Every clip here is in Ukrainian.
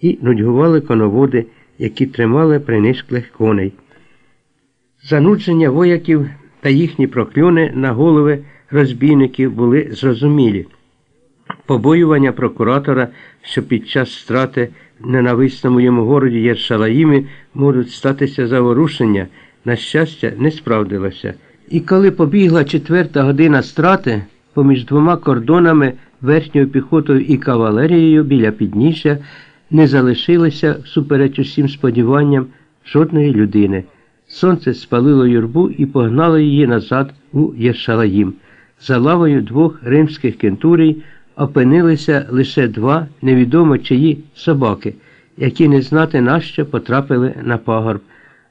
і нудьгували коноводи, які тримали принишклих коней. Занудження вояків та їхні прокльони на голови розбійників були зрозумілі. Побоювання прокуратора, що під час страти в ненависному йому городі Єршалаїмі можуть статися заворушення, на щастя, не справдилося. І коли побігла четверта година страти, поміж двома кордонами, верхньою піхотою і кавалерією біля підніжжя, не залишилося, всупереч усім сподіванням, жодної людини. Сонце спалило юрбу і погнало її назад у Єршалаїм. За лавою двох римських кентурій опинилися лише два невідомо чиї собаки, які не знати нащо потрапили на пагорб,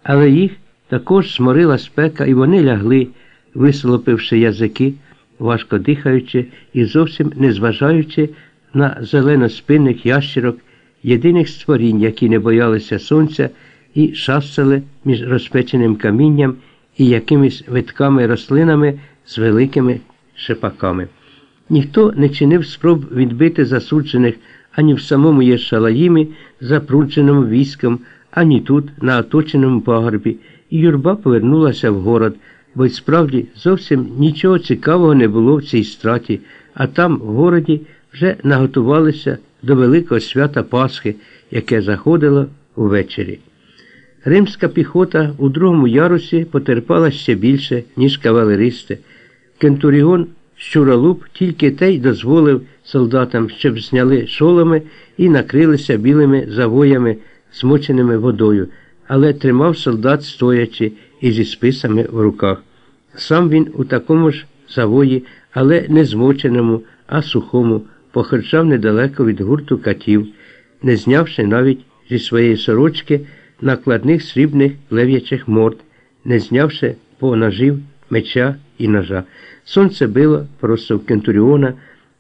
але їх також зморила спека, і вони лягли, висолопивши язики, важко дихаючи і зовсім не зважаючи на зеленоспинних ящерок, єдиних створінь, які не боялися сонця і шастали між розпеченим камінням і якимись витками рослинами з великими шипаками. Ніхто не чинив спроб відбити засуджених ані в самому Єршалаїмі, запрудженому військом, ані тут, на оточеному пагорбі, і юрба повернулася в город, бо й справді зовсім нічого цікавого не було в цій страті, а там, в городі, вже наготувалися до великого свята Пасхи, яке заходило увечері. Римська піхота у другому ярусі потерпала ще більше, ніж кавалеристи. Кентуріон Щуролуб тільки те й дозволив солдатам, щоб зняли шоломи і накрилися білими завоями, змоченими водою, але тримав солдат стоячи і зі списами в руках. Сам він у такому ж завої, але не змоченому, а сухому, походжав недалеко від гурту катів, не знявши навіть зі своєї сорочки накладних срібних лев'ячих морд, не знявши по ножів, меча і ножа. Сонце било просто в Кентуріона,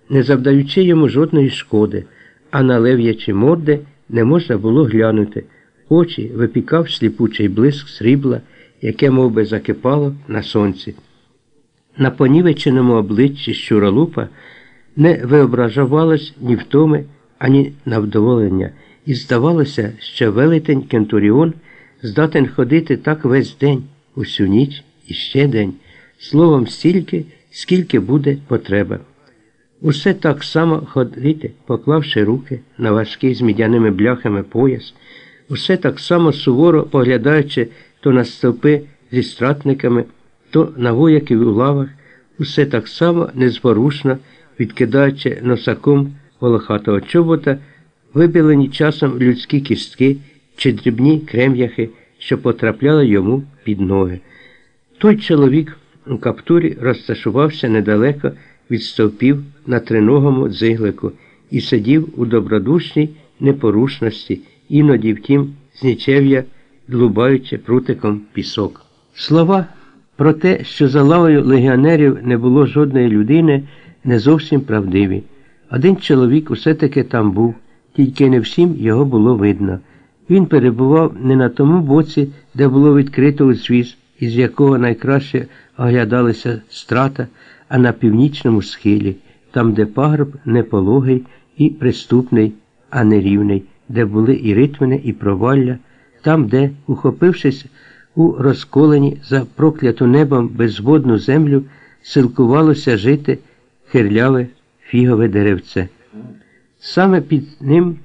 не завдаючи йому жодної шкоди, а на лев'ячі морди не можна було глянути. Очі випікав сліпучий блиск срібла, яке мов би, закипало на сонці. На понівеченому обличчі щуролупа не виображувалось ні втоми, ані навдоволення, і здавалося, що велетень Кентуріон здатен ходити так весь день, усю ніч і ще день, словом стільки, скільки буде потреба. Усе так само ходити, поклавши руки на важкий з мідяними бляхами пояс, усе так само суворо поглядаючи то на стовпи зі стратниками, то на вояків у лавах, усе так само незворушно відкидаючи носаком волохатого чобота, вибілені часом людські кістки чи дрібні крем'яхи, що потрапляли йому під ноги. Той чоловік у каптурі розташувався недалеко від стовпів на триногому дзиглику і сидів у добродушній непорушності, іноді, втім, з нічев'я, длубаючи прутиком пісок. Слова про те, що за лавою легіонерів не було жодної людини, не зовсім правдиві. Один чоловік усе таки там був, тільки не всім його було видно. Він перебував не на тому боці, де було відкрито узвіз, із якого найкраще оглядалися страта, а на північному схилі, там, де пагреб непологий і приступний, а не рівний, де були і ритмини, і провалля, там, де, ухопившись у розколені за прокляту небом безводну землю, силкувалося жити хирляве фігове деревце. Саме під ним,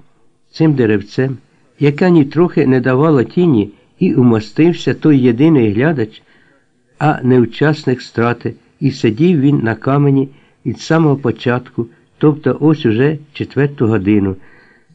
цим деревцем, яке нітрохи не давало тіні, і умостився той єдиний глядач, а не учасник страти, і сидів він на камені від самого початку, тобто ось уже четверту годину.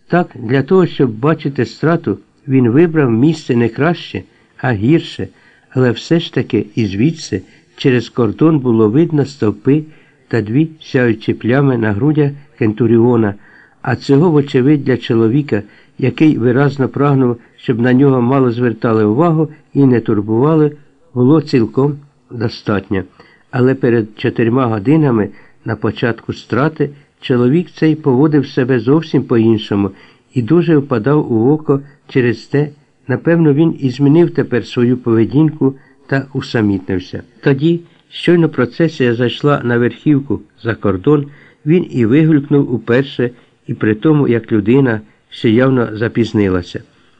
Так, для того, щоб бачити страту, він вибрав місце не краще, а гірше, але все ж таки і звідси через кордон було видно стовпи та дві сяючі плями на грудях Кентуріона, а цього, вочевидь, для чоловіка, який виразно прагнув, щоб на нього мало звертали увагу і не турбували, було цілком достатньо. Але перед чотирма годинами на початку страти чоловік цей поводив себе зовсім по-іншому і дуже впадав у око через те, напевно, він і змінив тепер свою поведінку та усамітнився. Тоді, щойно процесія зайшла на верхівку за кордон, він і вигулькнув уперше, і при тому, як людина що явно запізнилася.